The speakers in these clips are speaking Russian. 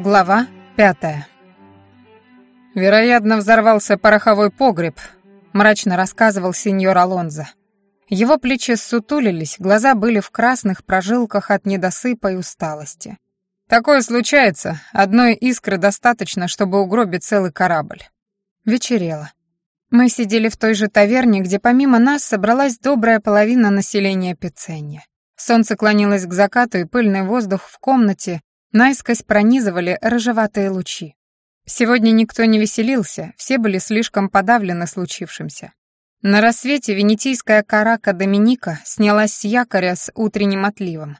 Глава пятая. «Вероятно, взорвался пороховой погреб», — мрачно рассказывал сеньор Алонзо. Его плечи ссутулились, глаза были в красных прожилках от недосыпа и усталости. «Такое случается, одной искры достаточно, чтобы угробить целый корабль». Вечерело. Мы сидели в той же таверне, где помимо нас собралась добрая половина населения Пиценья. Солнце клонилось к закату, и пыльный воздух в комнате Наискось пронизывали рыжеватые лучи. Сегодня никто не веселился, все были слишком подавлены случившимся. На рассвете венетийская карака Доминика снялась с якоря с утренним отливом.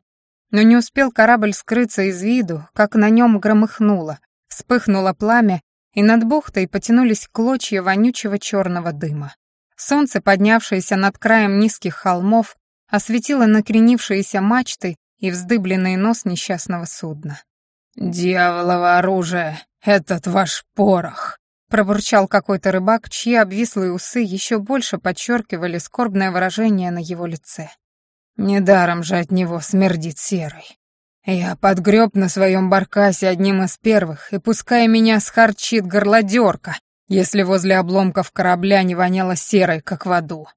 Но не успел корабль скрыться из виду, как на нем громыхнуло, вспыхнуло пламя, и над бухтой потянулись клочья вонючего черного дыма. Солнце, поднявшееся над краем низких холмов, осветило накренившиеся мачты и вздыбленный нос несчастного судна. «Дьяволово оружие! Этот ваш порох!» пробурчал какой-то рыбак, чьи обвислые усы еще больше подчеркивали скорбное выражение на его лице. «Недаром же от него смердит серой. Я подгреб на своем баркасе одним из первых, и пускай меня схарчит горлодерка, если возле обломков корабля не воняло серой, как в аду».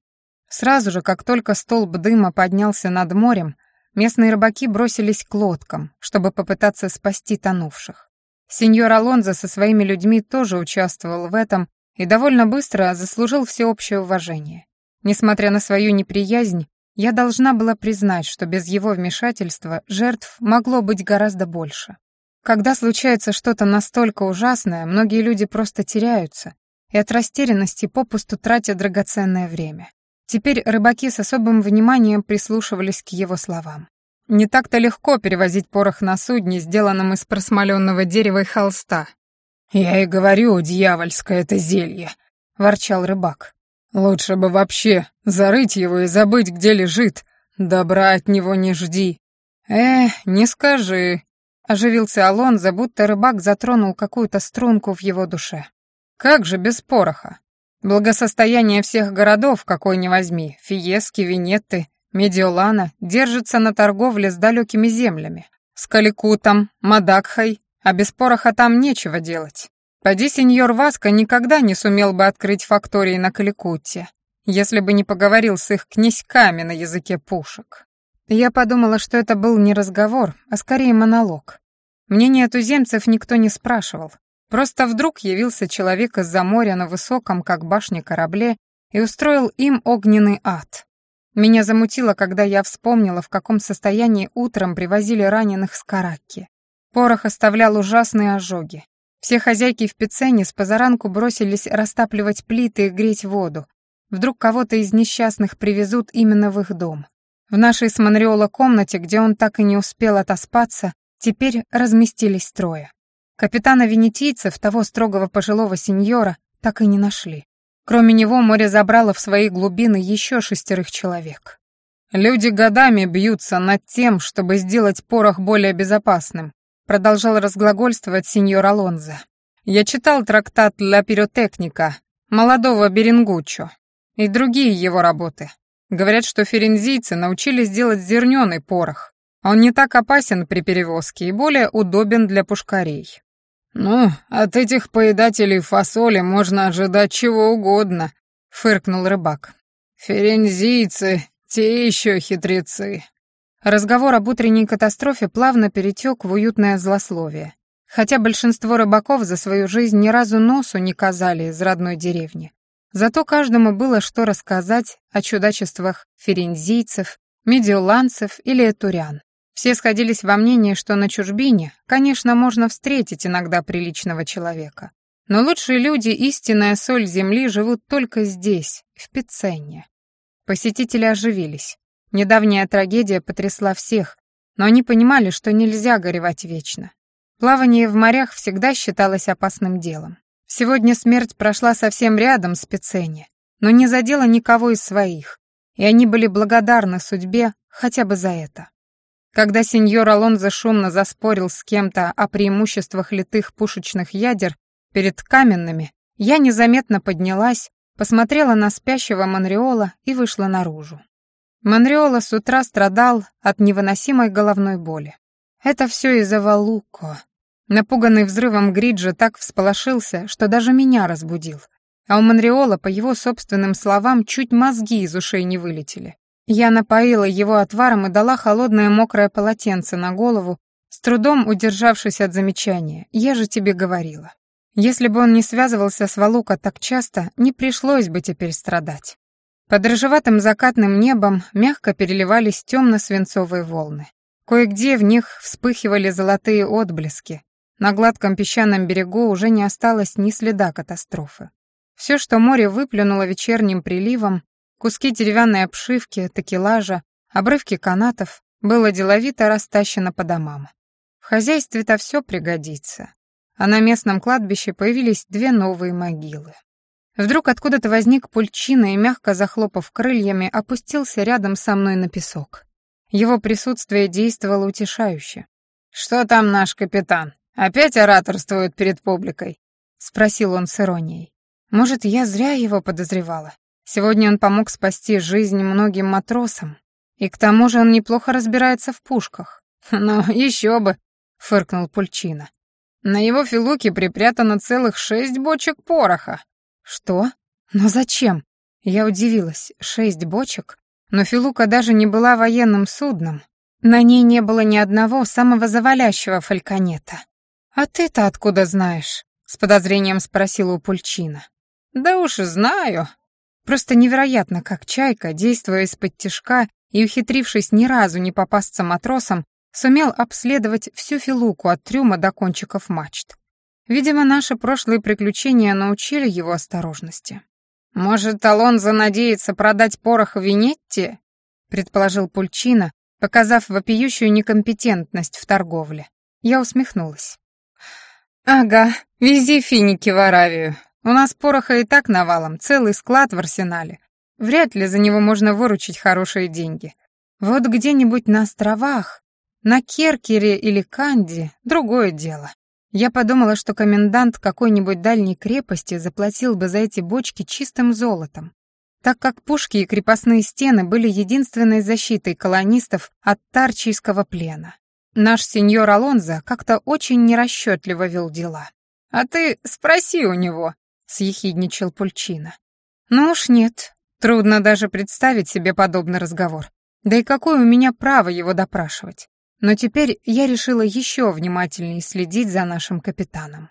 Сразу же, как только столб дыма поднялся над морем, Местные рыбаки бросились к лодкам, чтобы попытаться спасти тонувших. Сеньор Алонзо со своими людьми тоже участвовал в этом и довольно быстро заслужил всеобщее уважение. Несмотря на свою неприязнь, я должна была признать, что без его вмешательства жертв могло быть гораздо больше. Когда случается что-то настолько ужасное, многие люди просто теряются и от растерянности попусту тратят драгоценное время. Теперь рыбаки с особым вниманием прислушивались к его словам. Не так-то легко перевозить порох на судне, сделанном из просмоленного дерева и холста. «Я и говорю, дьявольское это зелье», — ворчал рыбак. «Лучше бы вообще зарыть его и забыть, где лежит. Добра от него не жди». «Э, не скажи», — оживился Алонзо, будто рыбак затронул какую-то струнку в его душе. «Как же без пороха? Благосостояние всех городов, какой ни возьми, Фиески, Венетты, Медиолана, держится на торговле с далекими землями, с Каликутом, Мадакхой, а без пороха там нечего делать. Поди сеньор Васко никогда не сумел бы открыть фактории на Каликутте, если бы не поговорил с их князьками на языке пушек. Я подумала, что это был не разговор, а скорее монолог. Мнение туземцев никто не спрашивал. Просто вдруг явился человек из-за моря на высоком, как башня, корабле и устроил им огненный ад. Меня замутило, когда я вспомнила, в каком состоянии утром привозили раненых с Каракки. Порох оставлял ужасные ожоги. Все хозяйки в Пицене с позаранку бросились растапливать плиты и греть воду. Вдруг кого-то из несчастных привезут именно в их дом. В нашей с Монреола комнате, где он так и не успел отоспаться, теперь разместились трое. Капитана венетийцев, того строгого пожилого сеньора, так и не нашли. Кроме него море забрало в свои глубины еще шестерых человек. «Люди годами бьются над тем, чтобы сделать порох более безопасным», продолжал разглагольствовать сеньор Алонзо. «Я читал трактат «Ла пиротехника» молодого Берингуччо и другие его работы. Говорят, что ферензийцы научились делать зерненый порох. Он не так опасен при перевозке и более удобен для пушкарей. «Ну, от этих поедателей фасоли можно ожидать чего угодно», — фыркнул рыбак. «Ферензийцы, те еще хитрецы». Разговор об утренней катастрофе плавно перетек в уютное злословие. Хотя большинство рыбаков за свою жизнь ни разу носу не казали из родной деревни. Зато каждому было что рассказать о чудачествах ферензийцев, медиоланцев или этурян. Все сходились во мнении, что на чужбине, конечно, можно встретить иногда приличного человека. Но лучшие люди, истинная соль земли, живут только здесь, в Пиценне. Посетители оживились. Недавняя трагедия потрясла всех, но они понимали, что нельзя горевать вечно. Плавание в морях всегда считалось опасным делом. Сегодня смерть прошла совсем рядом с Пиценне, но не задела никого из своих, и они были благодарны судьбе хотя бы за это. Когда сеньор Алонзо шумно заспорил с кем-то о преимуществах литых пушечных ядер перед каменными, я незаметно поднялась, посмотрела на спящего Монреола и вышла наружу. Монреола с утра страдал от невыносимой головной боли. «Это все из-за Валуко», Напуганный взрывом Гриджа так всполошился, что даже меня разбудил. А у Монреола, по его собственным словам, чуть мозги из ушей не вылетели. Я напоила его отваром и дала холодное мокрое полотенце на голову, с трудом удержавшись от замечания. Я же тебе говорила. Если бы он не связывался с Валука так часто, не пришлось бы теперь страдать. Под рыжеватым закатным небом мягко переливались темно-свинцовые волны. Кое-где в них вспыхивали золотые отблески. На гладком песчаном берегу уже не осталось ни следа катастрофы. Все, что море выплюнуло вечерним приливом, куски деревянной обшивки, такелажа, обрывки канатов, было деловито растащено по домам. В хозяйстве-то все пригодится. А на местном кладбище появились две новые могилы. Вдруг откуда-то возник пульчина и, мягко захлопав крыльями, опустился рядом со мной на песок. Его присутствие действовало утешающе. «Что там наш капитан? Опять ораторствует перед публикой?» — спросил он с иронией. «Может, я зря его подозревала? Сегодня он помог спасти жизнь многим матросам, и к тому же он неплохо разбирается в пушках. Ну, еще бы, — фыркнул Пульчина. «На его филуке припрятано целых шесть бочек пороха». «Что? Но зачем?» Я удивилась. Шесть бочек? Но филука даже не была военным судном. На ней не было ни одного самого завалящего фальконета. «А ты-то откуда знаешь?» — с подозрением спросила у Пульчина. «Да уж знаю». Просто невероятно, как Чайка, действуя из-под тишка и ухитрившись ни разу не попасться матросам, сумел обследовать всю Филуку от трюма до кончиков мачт. Видимо, наши прошлые приключения научили его осторожности. «Может, Алонзо надеется продать порох Винетти?» — предположил Пульчина, показав вопиющую некомпетентность в торговле. Я усмехнулась. «Ага, вези финики в Аравию. У нас пороха и так навалом, целый склад в арсенале. Вряд ли за него можно выручить хорошие деньги. Вот где-нибудь на островах на Керкере или Канде — другое дело. Я подумала, что комендант какой-нибудь дальней крепости заплатил бы за эти бочки чистым золотом, так как пушки и крепостные стены были единственной защитой колонистов от тарчийского плена. Наш сеньор Алонзо как-то очень нерасчетливо вел дела. «А ты спроси у него», — съехидничал Пульчина. «Ну уж нет, трудно даже представить себе подобный разговор. Да и какое у меня право его допрашивать? Но теперь я решила еще внимательнее следить за нашим капитаном.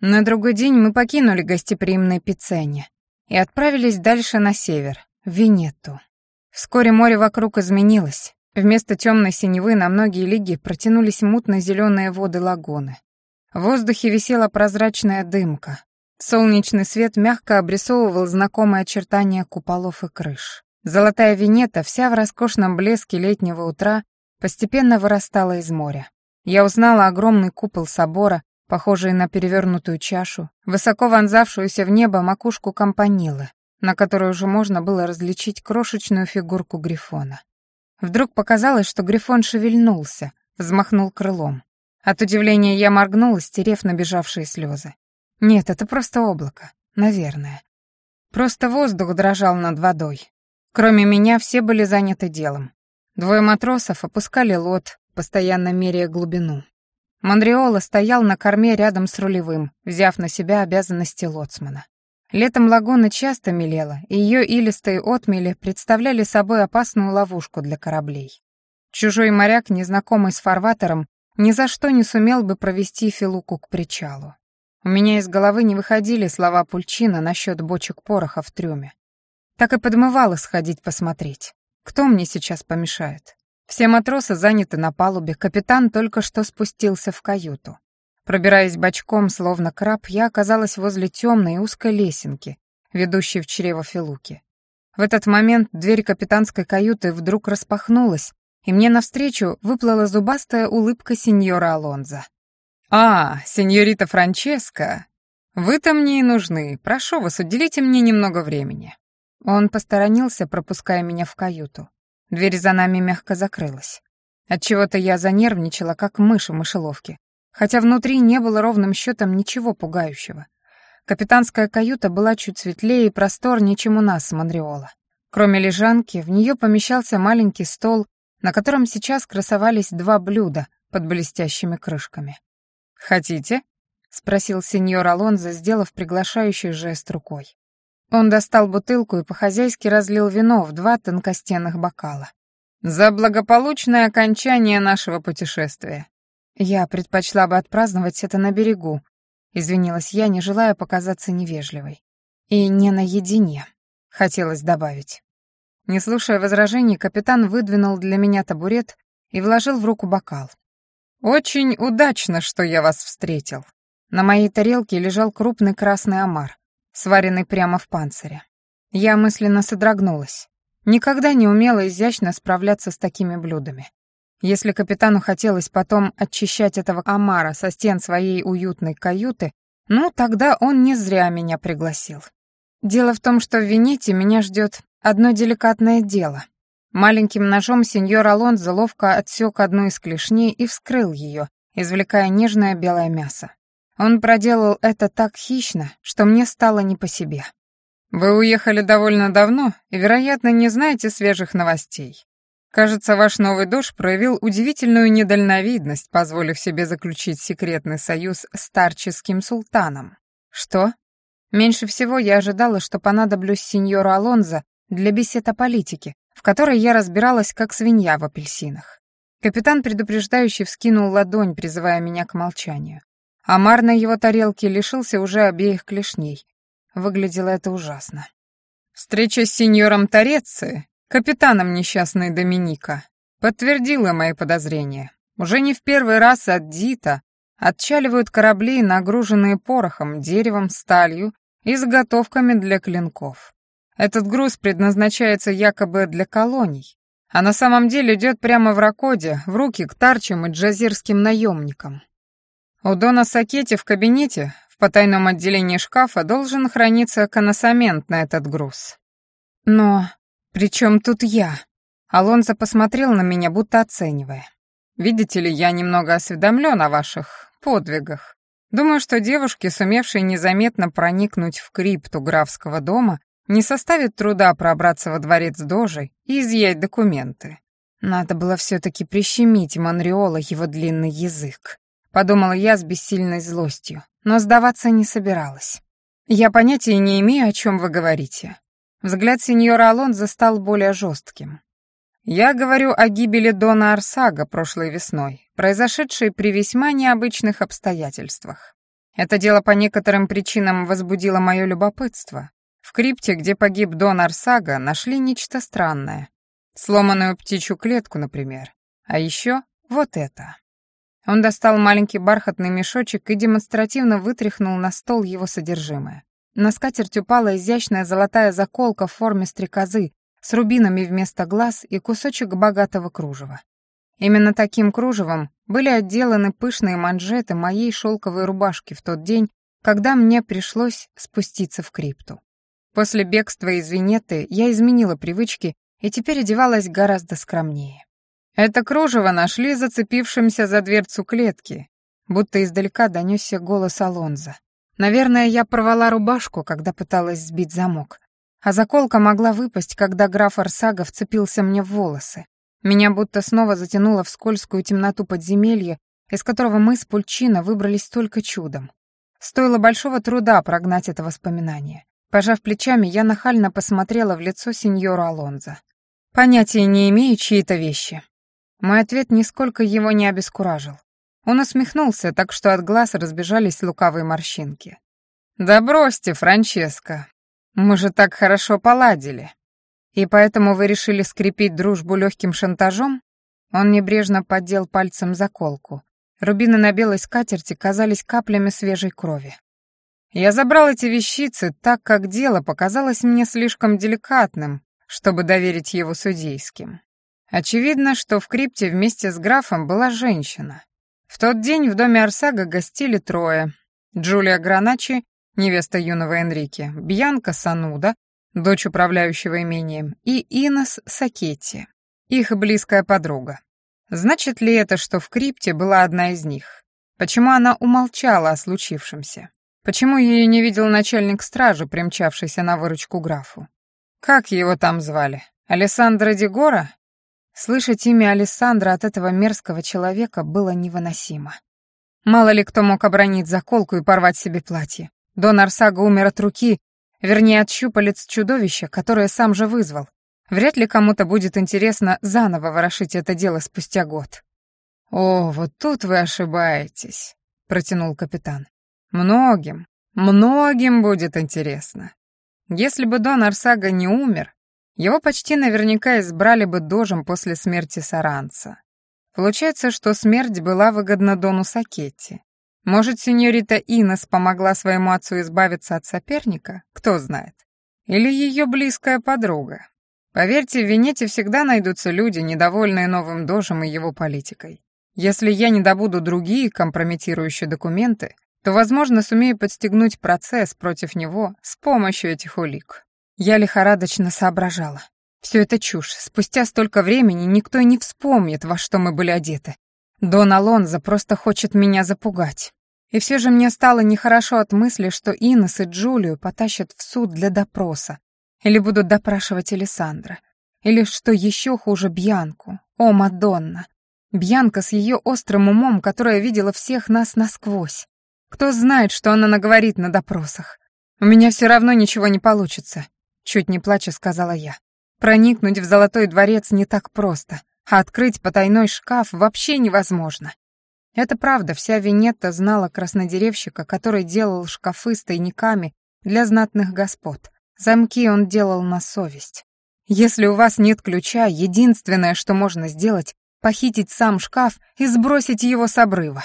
На другой день мы покинули гостеприимное Пиццене и отправились дальше на север, в Венетту. Вскоре море вокруг изменилось. Вместо темной синевы на многие лиги протянулись мутно-зеленые воды лагуны. В воздухе висела прозрачная дымка. Солнечный свет мягко обрисовывал знакомые очертания куполов и крыш. Золотая Венета, вся в роскошном блеске летнего утра, постепенно вырастала из моря. Я узнала огромный купол собора, похожий на перевернутую чашу, высоко вонзавшуюся в небо макушку компанилы, на которой уже можно было различить крошечную фигурку Грифона. Вдруг показалось, что Грифон шевельнулся, взмахнул крылом. От удивления я моргнула, стерев набежавшие слезы. Нет, это просто облако, наверное. Просто воздух дрожал над водой, Кроме меня все были заняты делом. Двое матросов опускали лот, постоянно меряя глубину. Монреола стоял на корме рядом с рулевым, взяв на себя обязанности лоцмана. Летом лагуна часто мелела, и ее илистые отмели представляли собой опасную ловушку для кораблей. Чужой моряк, незнакомый с фарватером, ни за что не сумел бы провести Филуку к причалу. У меня из головы не выходили слова Пульчина насчет бочек пороха в трюме. Так и подмывало сходить посмотреть. Кто мне сейчас помешает? Все матросы заняты на палубе, капитан только что спустился в каюту. Пробираясь бочком, словно краб, я оказалась возле темной узкой лесенки, ведущей в чрево Филуки. В этот момент дверь капитанской каюты вдруг распахнулась, и мне навстречу выплыла зубастая улыбка сеньора Алонза. «А, сеньорита Франческа, вы-то мне и нужны. Прошу вас, уделите мне немного времени». Он посторонился, пропуская меня в каюту. Дверь за нами мягко закрылась. Отчего-то я занервничала, как мышь в мышеловке, хотя внутри не было ровным счетом ничего пугающего. Капитанская каюта была чуть светлее и просторнее, чем у нас с Монреола. Кроме лежанки, в нее помещался маленький стол, на котором сейчас красовались два блюда, под блестящими крышками. «Хотите?» — спросил сеньор Алонзо, сделав приглашающий жест рукой. Он достал бутылку и по-хозяйски разлил вино в два тонкостенных бокала. «За благополучное окончание нашего путешествия!» «Я предпочла бы отпраздновать это на берегу», — извинилась я, не желая показаться невежливой. «И не наедине», — хотелось добавить. Не слушая возражений, капитан выдвинул для меня табурет и вложил в руку бокал. «Очень удачно, что я вас встретил». На моей тарелке лежал крупный красный омар, сваренный прямо в панцире. Я мысленно содрогнулась. Никогда не умела изящно справляться с такими блюдами. Если капитану хотелось потом очищать этого омара со стен своей уютной каюты, ну, тогда он не зря меня пригласил. Дело в том, что в Венете меня ждет одно деликатное дело. Маленьким ножом сеньор Алонзо ловко отсек одну из клешней и вскрыл ее, извлекая нежное белое мясо. Он проделал это так хищно, что мне стало не по себе. «Вы уехали довольно давно и, вероятно, не знаете свежих новостей. Кажется, ваш новый дож проявил удивительную недальновидность, позволив себе заключить секретный союз с тарческим султаном. Что? Меньше всего я ожидала, что понадоблюсь сеньору Алонзо для бесед о политике, в которой я разбиралась как свинья в апельсинах. Капитан предупреждающий вскинул ладонь, призывая меня к молчанию. Амар на его тарелке лишился уже обеих клешней. Выглядело это ужасно. Встреча с сеньором Торецци, капитаном несчастной Доминика, подтвердила мои подозрения. Уже не в первый раз от Дита отчаливают корабли, нагруженные порохом, деревом, сталью и заготовками для клинков. Этот груз предназначается якобы для колоний, а на самом деле идет прямо в Ракоде, в руки к тарчам и джазирским наемникам. У Дона Сакети в кабинете, в потайном отделении шкафа, должен храниться коносамент на этот груз. Но при чем тут я? Алонзо посмотрел на меня, будто оценивая. Видите ли, я немного осведомлен о ваших подвигах. Думаю, что девушке, сумевшей незаметно проникнуть в крипту графского дома, не составит труда пробраться во дворец Дожи и изъять документы. Надо было все-таки прищемить Монреола его длинный язык подумала я с бессильной злостью, но сдаваться не собиралась. Я понятия не имею, о чем вы говорите. Взгляд сеньора Алонзо стал более жестким. Я говорю о гибели Дона Арсага прошлой весной, произошедшей при весьма необычных обстоятельствах. Это дело по некоторым причинам возбудило мое любопытство. В крипте, где погиб Дон Арсага, нашли нечто странное. Сломанную птичью клетку, например. А еще вот это. Он достал маленький бархатный мешочек и демонстративно вытряхнул на стол его содержимое. На скатерть упала изящная золотая заколка в форме стрекозы с рубинами вместо глаз и кусочек богатого кружева. Именно таким кружевом были отделаны пышные манжеты моей шелковой рубашки в тот день, когда мне пришлось спуститься в крипту. После бегства из Венеты я изменила привычки и теперь одевалась гораздо скромнее. Это кружево нашли зацепившимся за дверцу клетки, будто издалека донесся голос Алонза. Наверное, я порвала рубашку, когда пыталась сбить замок. А заколка могла выпасть, когда граф Арсага вцепился мне в волосы. Меня будто снова затянуло в скользкую темноту подземелья, из которого мы с Пульчино выбрались только чудом. Стоило большого труда прогнать это воспоминание. Пожав плечами, я нахально посмотрела в лицо сеньору Алонза. Понятия не имею, чьи это вещи. Мой ответ нисколько его не обескуражил. Он усмехнулся, так что от глаз разбежались лукавые морщинки. «Да бросьте, Франческо, мы же так хорошо поладили. И поэтому вы решили скрепить дружбу легким шантажом?» Он небрежно поддел пальцем заколку. Рубины на белой скатерти казались каплями свежей крови. Я забрал эти вещицы, так как дело показалось мне слишком деликатным, чтобы доверить его судейским. Очевидно, что в крипте вместе с графом была женщина. В тот день в доме Арсага гостили трое. Джулия Граначи, невеста юного Энрике, Бьянка Сануда, дочь управляющего имением, и Инес Сакетти, их близкая подруга. Значит ли это, что в крипте была одна из них? Почему она умолчала о случившемся? Почему ее не видел начальник стражи, примчавшийся на выручку графу? Как его там звали? Алессандро Дегора? Слышать имя Александра от этого мерзкого человека было невыносимо. Мало ли кто мог обронить заколку и порвать себе платье. Дон Арсага умер от руки, вернее, от щупалец чудовища, которое сам же вызвал. Вряд ли кому-то будет интересно заново ворошить это дело спустя год. «О, вот тут вы ошибаетесь», — протянул капитан. «Многим, многим будет интересно. Если бы Дон Арсага не умер, его почти наверняка избрали бы дожем после смерти Саранца. Получается, что смерть была выгодна Дону Сакетти. Может, сеньорита Инес помогла своему отцу избавиться от соперника? Кто знает. Или ее близкая подруга. Поверьте, в Венете всегда найдутся люди, недовольные новым дожем и его политикой. Если я не добуду другие компрометирующие документы, то, возможно, сумею подстегнуть процесс против него с помощью этих улик. Я лихорадочно соображала. Все это чушь. Спустя столько времени никто и не вспомнит, во что мы были одеты. Дон Алонзо просто хочет меня запугать. И все же мне стало нехорошо от мысли, что Инес и Джулию потащат в суд для допроса. Или будут допрашивать Александра. Или, что еще хуже, Бьянку. О, Мадонна! Бьянка с ее острым умом, которая видела всех нас насквозь. Кто знает, что она наговорит на допросах. У меня все равно ничего не получится, чуть не плача сказала я. Проникнуть в Золотой дворец не так просто, а открыть потайной шкаф вообще невозможно. Это правда, вся Венетта знала краснодеревщика, который делал шкафы с тайниками для знатных господ. Замки он делал на совесть. Если у вас нет ключа, единственное, что можно сделать, похитить сам шкаф и сбросить его с обрыва.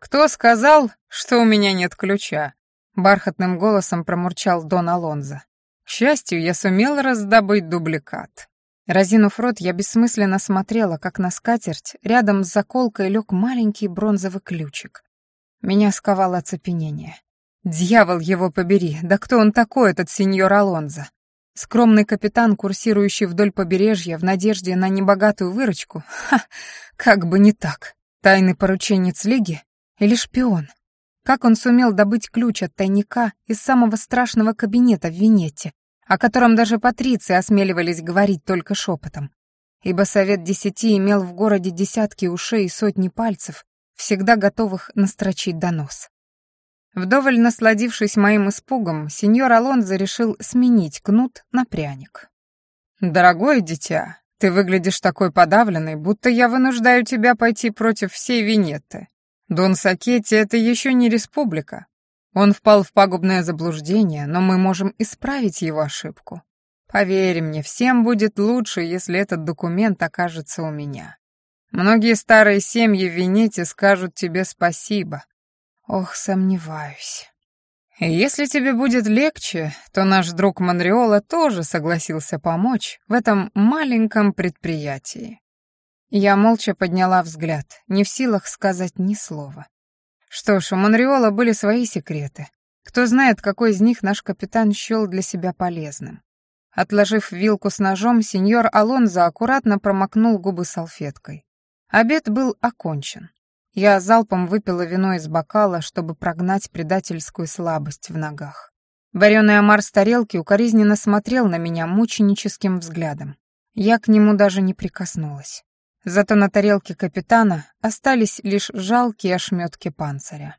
«Кто сказал, что у меня нет ключа?» — бархатным голосом промурчал Дон Алонзо. «К счастью, я сумел раздобыть дубликат». Разинув рот, я бессмысленно смотрела, как на скатерть рядом с заколкой лег маленький бронзовый ключик. Меня сковало оцепенение. «Дьявол его побери! Да кто он такой, этот сеньор Алонзо? Скромный капитан, курсирующий вдоль побережья в надежде на небогатую выручку? Ха, как бы не так. Тайный порученец Лиги или шпион? Как он сумел добыть ключ от тайника из самого страшного кабинета в Венете, о котором даже патриции осмеливались говорить только шепотом? Ибо Совет Десяти имел в городе десятки ушей и сотни пальцев, всегда готовых настрочить донос. Вдоволь насладившись моим испугом, сеньор Алонзо решил сменить кнут на пряник. «Дорогое дитя, ты выглядишь такой подавленной, будто я вынуждаю тебя пойти против всей Венеты. Дон Сакетти — это еще не республика. Он впал в пагубное заблуждение, но мы можем исправить его ошибку. Поверь мне, всем будет лучше, если этот документ окажется у меня. Многие старые семьи в Венете скажут тебе спасибо, Ох, сомневаюсь. Если тебе будет легче, то наш друг Монреола тоже согласился помочь в этом маленьком предприятии. Я молча подняла взгляд, не в силах сказать ни слова. Что ж, у Монреола были свои секреты. Кто знает, какой из них наш капитан счел для себя полезным. Отложив вилку с ножом, сеньор Алонзо аккуратно промокнул губы салфеткой. Обед был окончен. Я залпом выпила вино из бокала, чтобы прогнать предательскую слабость в ногах. Вареный омар с тарелки укоризненно смотрел на меня мученическим взглядом. Я к нему даже не прикоснулась. Зато на тарелке капитана остались лишь жалкие ошметки панциря.